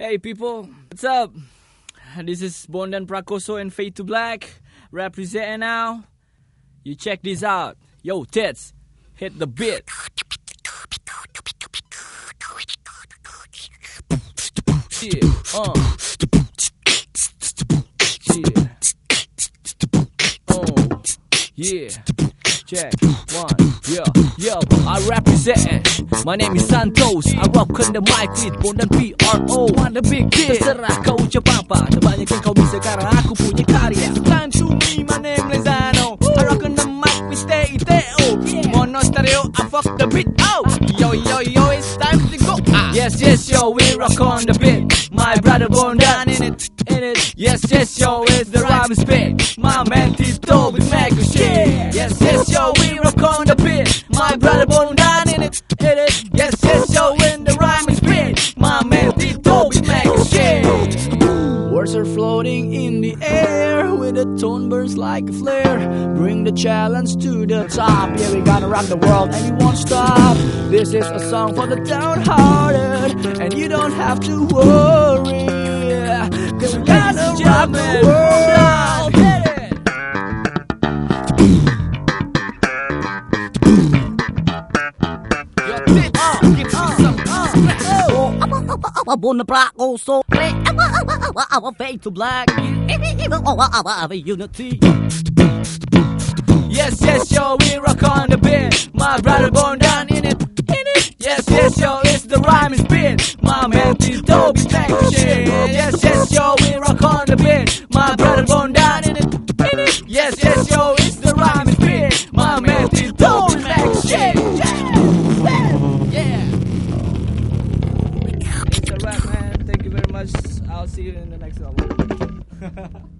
Hey people, what's up? This is Bondan Prakoso and Fade 2 Black representing now. You check this out. Yo, tits, hit the beat. Yeah, uh. Yeah. Oh, yeah. Check one, yo, yo, I represent. My name is Santos. I rock on the mic with Bondan PRO. One the big kid. Terserah kau ucap apa, sebanyak yang kau bisa karena aku punya karya. Plan to me, my name is Lezano. I rock on the mic with T-I-T-O. Mono stereo, I fuck the beat out. Yo, yo, yo, it's time to go. Ah. Yes, yes, yo, we rock on the beat. My brother Bondan in it, in it. Yes, yes, yo, it's the rhyme spit. My man Tito with mega shit. Yes, yes, floating in the air with a tone burst like a flare. Bring the challenge to the top. Yeah, we gonna rock the world and we won't stop. This is a song for the downhearted, and you don't have to worry. Cause we gonna rock the world. Oh. Abon Prakoso our fade 2 black our unity Yes, yes, yo, we rock on the beat. My brother Bondan in it, in it. Yes, yes, yo, it's the rhyme is beat. My man be back to shit. Yes, yes, yo, we rock on the beat. My brother Bondan in it, in it. Yes, yes, yo, it's the rhyme Man. Thank you very much. I'll see you in the next album.